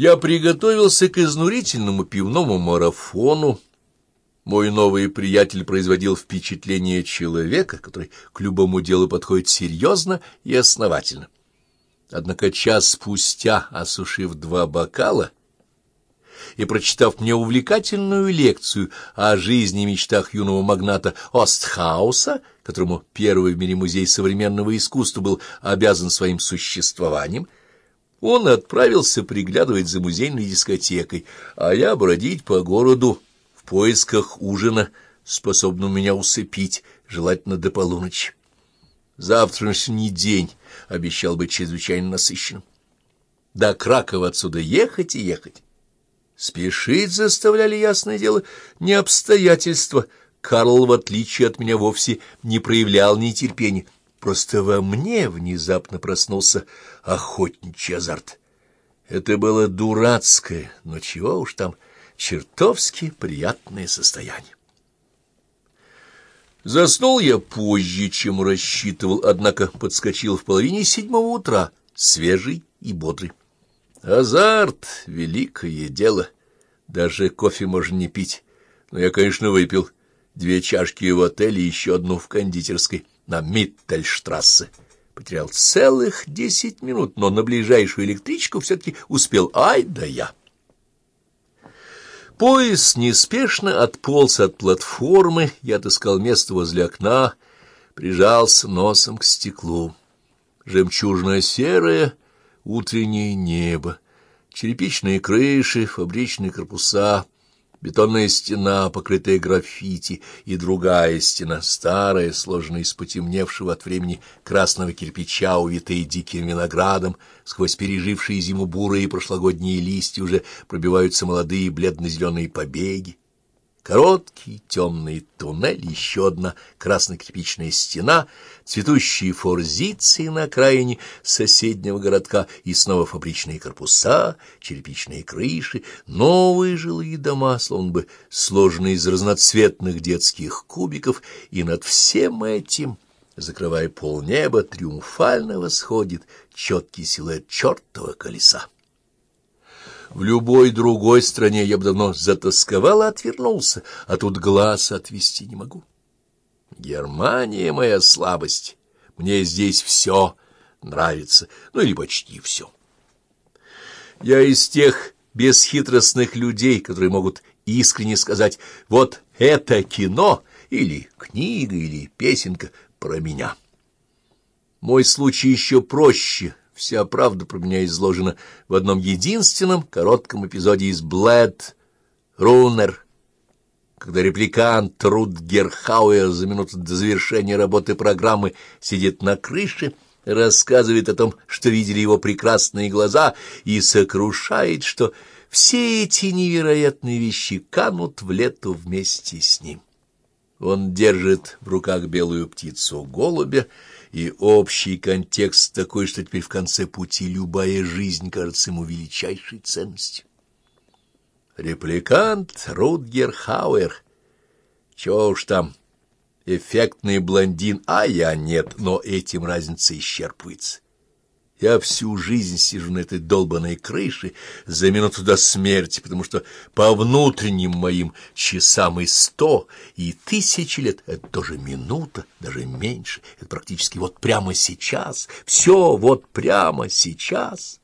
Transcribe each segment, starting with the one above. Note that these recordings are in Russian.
Я приготовился к изнурительному пивному марафону. Мой новый приятель производил впечатление человека, который к любому делу подходит серьезно и основательно. Однако час спустя, осушив два бокала и прочитав мне увлекательную лекцию о жизни и мечтах юного магната Остхауса, которому первый в мире музей современного искусства был обязан своим существованием, он отправился приглядывать за музейной дискотекой, а я бродить по городу в поисках ужина, способного меня усыпить, желательно до полуночи. Завтрашний день обещал быть чрезвычайно насыщенным. До Кракова отсюда ехать и ехать. Спешить заставляли, ясное дело, не обстоятельства. Карл, в отличие от меня, вовсе не проявлял нетерпения. Просто во мне внезапно проснулся охотничий азарт. Это было дурацкое, но чего уж там, чертовски приятное состояние. Заснул я позже, чем рассчитывал, однако подскочил в половине седьмого утра, свежий и бодрый. Азарт — великое дело. Даже кофе можно не пить. Но я, конечно, выпил две чашки в отеле и еще одну в кондитерской на Миттельштрассе. Потерял целых десять минут, но на ближайшую электричку все-таки успел. Ай да я! Поезд неспешно отполз от платформы, я отыскал место возле окна, прижался носом к стеклу. Жемчужно-серое утреннее небо, черепичные крыши, фабричные корпуса, бетонная стена, покрытая граффити, и другая стена, старая, сложенная из потемневшего от времени красного кирпича, увитая диким виноградом, сквозь пережившие зиму бурые прошлогодние листья уже пробиваются молодые бледно-зеленые побеги. Короткий темный туннель, еще одна красно-кирпичная стена, цветущие форзиции на окраине соседнего городка и снова фабричные корпуса, черепичные крыши, новые жилые дома, словно бы сложенные из разноцветных детских кубиков, и над всем этим, закрывая полнеба, триумфально восходит четкий силуэт чертова колеса. В любой другой стране я бы давно затасковал и отвернулся, а тут глаз отвести не могу. Германия — моя слабость. Мне здесь все нравится, ну или почти все. Я из тех бесхитростных людей, которые могут искренне сказать «вот это кино» или «книга» или «песенка» про меня. Мой случай еще проще — Вся правда про меня изложена в одном единственном коротком эпизоде из «Блэд Рунер», когда репликант Рутгерхауэр за минуту до завершения работы программы сидит на крыше, рассказывает о том, что видели его прекрасные глаза, и сокрушает, что все эти невероятные вещи канут в лету вместе с ним. Он держит в руках белую птицу голубя, и общий контекст такой, что теперь в конце пути любая жизнь кажется ему величайшей ценностью. Репликант Рутгер Хауэр. Чего уж там, эффектный блондин, а я нет, но этим разница исчерпывается. Я всю жизнь сижу на этой долбанной крыше за минуту до смерти, потому что по внутренним моим часам и сто, и тысячи лет — это тоже минута, даже меньше. Это практически вот прямо сейчас. Все вот прямо сейчас.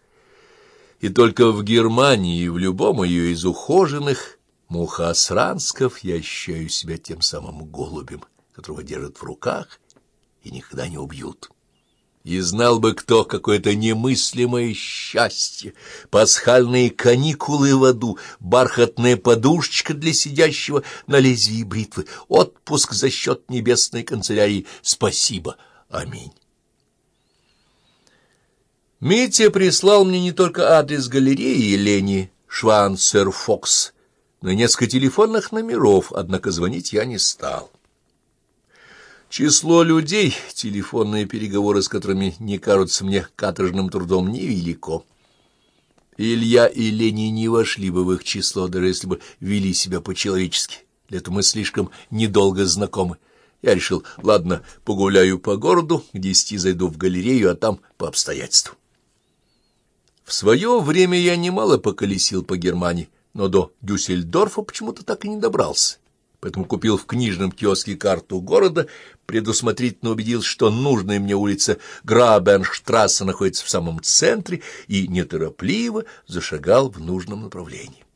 И только в Германии, в любом ее из ухоженных мухосрансков я ощущаю себя тем самым голубем, которого держат в руках и никогда не убьют. И знал бы кто какое-то немыслимое счастье, пасхальные каникулы в аду, бархатная подушечка для сидящего на лезвии бритвы, отпуск за счет небесной канцелярии. Спасибо. Аминь. Митя прислал мне не только адрес галереи Лени Шванцер-Фокс, но и несколько телефонных номеров, однако звонить я не стал. Число людей, телефонные переговоры с которыми не кажутся мне каторжным трудом, невелико. Илья и Лени не вошли бы в их число, даже если бы вели себя по-человечески. Для этого мы слишком недолго знакомы. Я решил, ладно, погуляю по городу, к десяти зайду в галерею, а там по обстоятельству. В свое время я немало поколесил по Германии, но до Дюссельдорфа почему-то так и не добрался. Поэтому купил в книжном киоске карту города, предусмотрительно убедился, что нужная мне улица Грабенштрассе находится в самом центре, и неторопливо зашагал в нужном направлении.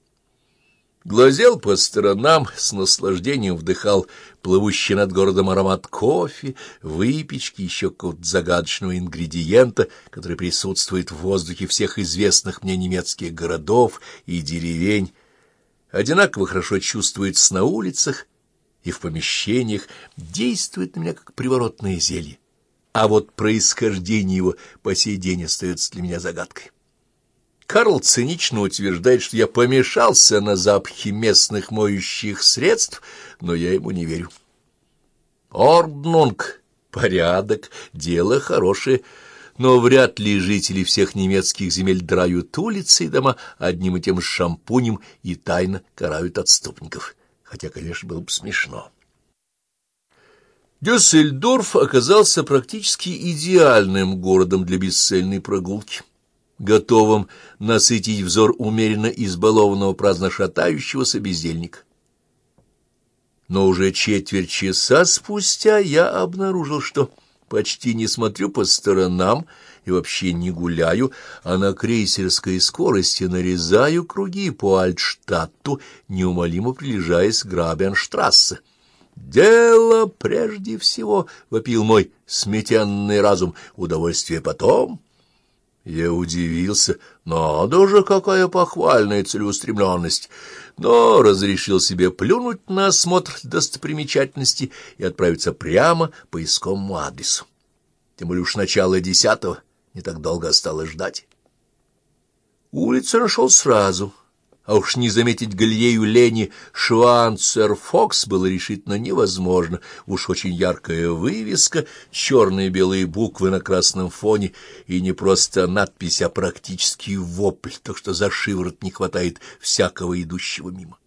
Глазел по сторонам, с наслаждением вдыхал плывущий над городом аромат кофе, выпечки, еще какого-то загадочного ингредиента, который присутствует в воздухе всех известных мне немецких городов и деревень, одинаково хорошо чувствуется на улицах и в помещениях, действует на меня как приворотное зелье. А вот происхождение его по сей день остается для меня загадкой. Карл цинично утверждает, что я помешался на запахе местных моющих средств, но я ему не верю. Орднунг, порядок, дело хорошее, но вряд ли жители всех немецких земель драют улицы и дома одним и тем же шампунем и тайно карают отступников, хотя, конечно, было бы смешно. Дюссельдорф оказался практически идеальным городом для бесцельной прогулки готовым насытить взор умеренно избалованного праздно шатающегося бездельника. Но уже четверть часа спустя я обнаружил, что почти не смотрю по сторонам и вообще не гуляю, а на крейсерской скорости нарезаю круги по Альтштадту, неумолимо приближаясь к Грабенштрассе. «Дело прежде всего», — вопил мой сметенный разум, — «удовольствие потом». Я удивился. Надо же, какая похвальная целеустремленность! Но разрешил себе плюнуть на осмотр достопримечательности и отправиться прямо по искомому адресу. Тем более уж начало десятого, не так долго осталось ждать. Улицу нашел сразу — а уж не заметить галерею лени Шванцер-Фокс было решительно невозможно. Уж очень яркая вывеска, черные белые буквы на красном фоне, и не просто надпись, а практически вопль, так что за шиворот не хватает всякого идущего мимо.